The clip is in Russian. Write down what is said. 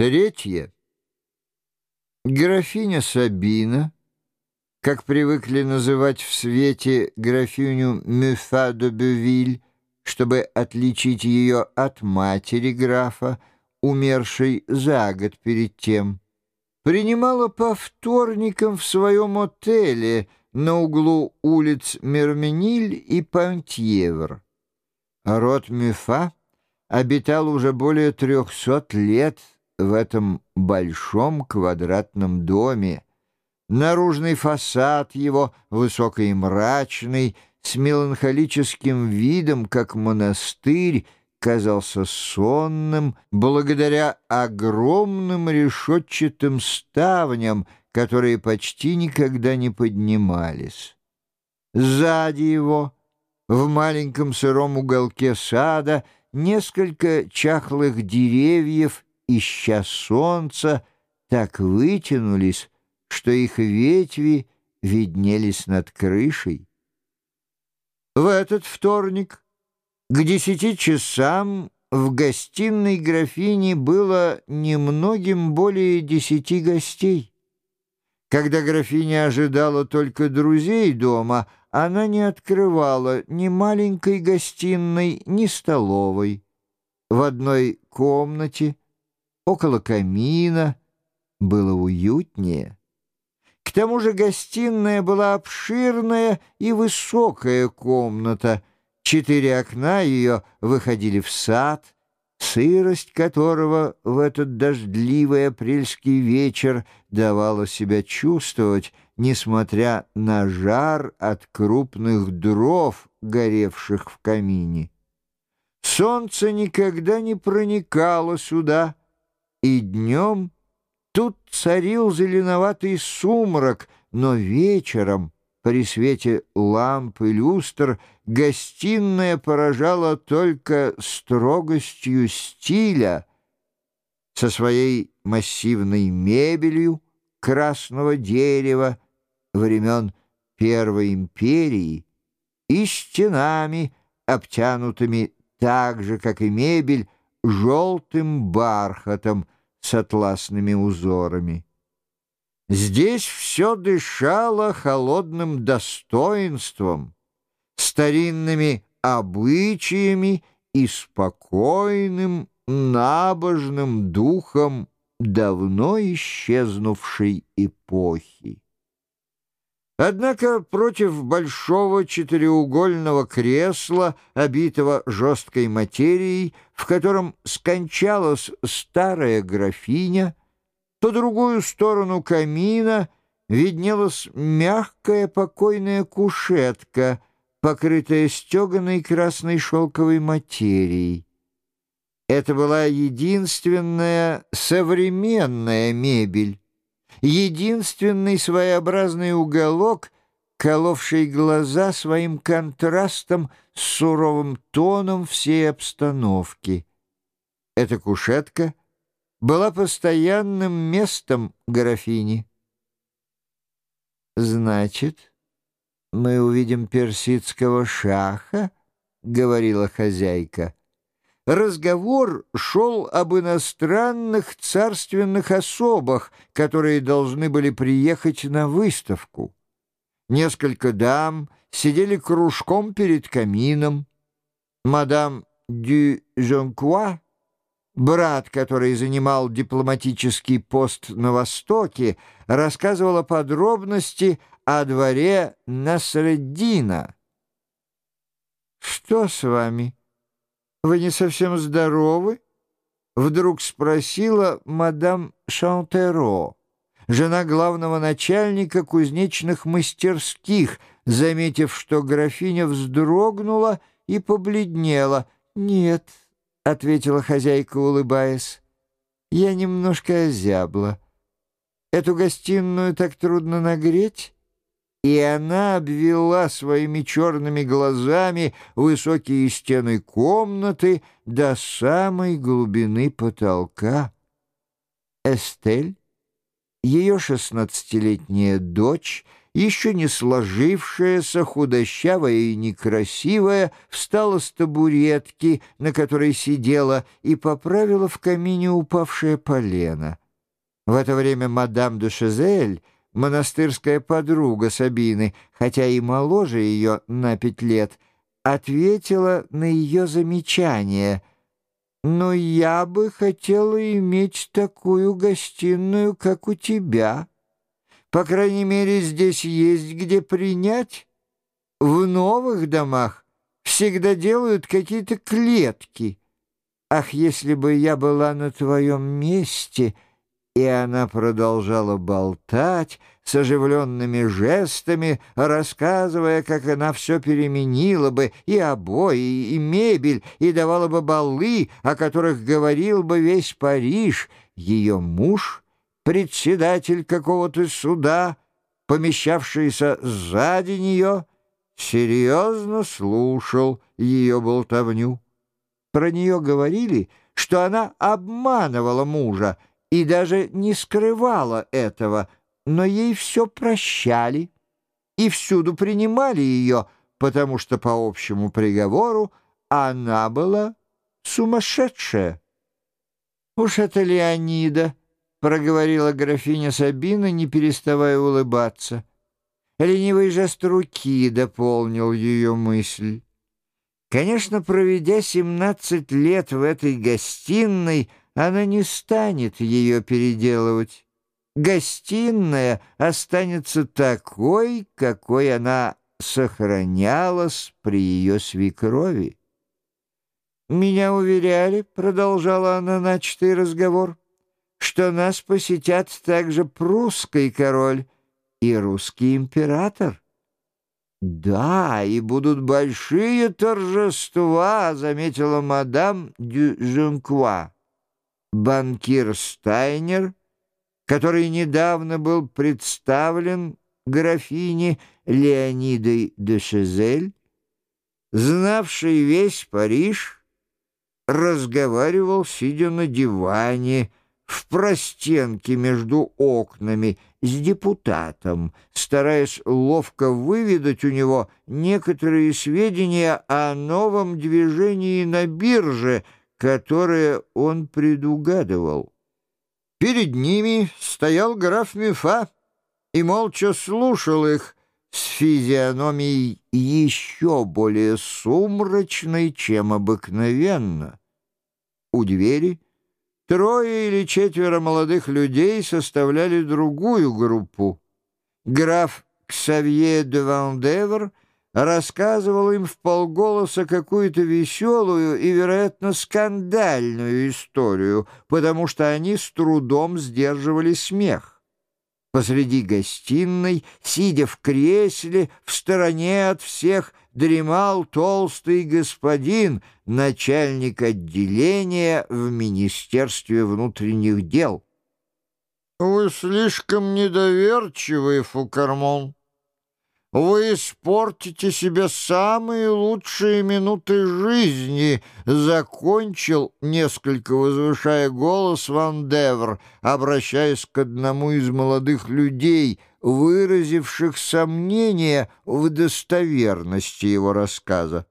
Третье. Графиня Сабина, как привыкли называть в свете графиню Мюфа де Бювиль, чтобы отличить ее от матери графа, умершей за год перед тем, принимала по вторникам в своем отеле на углу улиц Мермениль и Пантьевр. Род Мюфа обитал уже более трехсот лет в этом большом квадратном доме. Наружный фасад его, высокий и мрачный, с меланхолическим видом, как монастырь, казался сонным благодаря огромным решетчатым ставням, которые почти никогда не поднимались. Сзади его, в маленьком сыром уголке сада, несколько чахлых деревьев, ища солнца, так вытянулись, что их ветви виднелись над крышей. В этот вторник к десяти часам в гостиной графини было немногим более десяти гостей. Когда графиня ожидала только друзей дома, она не открывала ни маленькой гостиной, ни столовой. В одной комнате, около камина, было уютнее. К тому же гостиная была обширная и высокая комната — Четыре окна ее выходили в сад, сырость которого в этот дождливый апрельский вечер давала себя чувствовать, несмотря на жар от крупных дров, горевших в камине. Солнце никогда не проникало сюда, и днем тут царил зеленоватый сумрак, но вечером — при свете ламп и люстр гостиная поражала только строгостью стиля со своей массивной мебелью красного дерева времен Первой империи и стенами, обтянутыми так же, как и мебель, желтым бархатом с атласными узорами. Здесь все дышало холодным достоинством, старинными обычаями и спокойным, набожным духом давно исчезнувшей эпохи. Однако против большого четыреугольного кресла, обитого жесткой материей, в котором скончалась старая графиня, по другую сторону камина виднелась мягкая покойная кушетка, покрытая стеганой красной шелковой материей. Это была единственная современная мебель, единственный своеобразный уголок, коловший глаза своим контрастом с суровым тоном всей обстановки. Эта кушетка — была постоянным местом графини. «Значит, мы увидим персидского шаха?» — говорила хозяйка. Разговор шел об иностранных царственных особах, которые должны были приехать на выставку. Несколько дам сидели кружком перед камином. Мадам Дю Жонкуа Брат, который занимал дипломатический пост на Востоке, рассказывал о подробности о дворе Насреддина. «Что с вами? Вы не совсем здоровы?» Вдруг спросила мадам Шантеро, жена главного начальника кузнечных мастерских, заметив, что графиня вздрогнула и побледнела. «Нет». — ответила хозяйка, улыбаясь. «Я немножко озябла. Эту гостиную так трудно нагреть». И она обвела своими черными глазами высокие стены комнаты до самой глубины потолка. Эстель, ее шестнадцатилетняя дочь, еще не сложившаяся, худощавая и некрасивая, встала с табуретки, на которой сидела, и поправила в камине упавшее полено. В это время мадам де Шезель, монастырская подруга Сабины, хотя и моложе ее на пять лет, ответила на ее замечание — но я бы хотела иметь такую гостиную, как у тебя. По крайней мере, здесь есть где принять. В новых домах всегда делают какие-то клетки. Ах, если бы я была на твоем месте!» И она продолжала болтать с оживленными жестами, рассказывая, как она все переменила бы и обои, и мебель, и давала бы балы, о которых говорил бы весь Париж. Ее муж — председатель какого-то суда, помещавшийся сзади нее, серьезно слушал ее болтовню. Про нее говорили, что она обманывала мужа и даже не скрывала этого, но ей все прощали и всюду принимали ее, потому что по общему приговору она была сумасшедшая. Уж это Леонида — проговорила графиня Сабина, не переставая улыбаться. Ленивый жест руки дополнил ее мысль. Конечно, проведя семнадцать лет в этой гостиной, она не станет ее переделывать. Гостиная останется такой, какой она сохранялась при ее свекрови. «Меня уверяли», — продолжала она начатый разговор, что нас посетят также прусский король и русский император. «Да, и будут большие торжества», — заметила мадам дю. Банкир Стайнер, который недавно был представлен графине Леонидой де Шезель, знавший весь Париж, разговаривал, сидя на диване, в простенке между окнами с депутатом, стараясь ловко выведать у него некоторые сведения о новом движении на бирже, которое он предугадывал. Перед ними стоял граф Мюфа и молча слушал их с физиономией еще более сумрачной, чем обыкновенно. У двери — Трое или четверо молодых людей составляли другую группу. Граф Ксавье де Вандевр рассказывал им в полголоса какую-то веселую и, вероятно, скандальную историю, потому что они с трудом сдерживали смех. Посреди гостиной, сидя в кресле, в стороне от всех, дремал толстый господин, начальник отделения в Министерстве внутренних дел. «Вы слишком недоверчивый, Фукармон», вы испортите себе самые лучшие минуты жизни, закончил, несколько возвышая голос Ван Девр, обращаясь к одному из молодых людей, выразивших сомнение в достоверности его рассказа.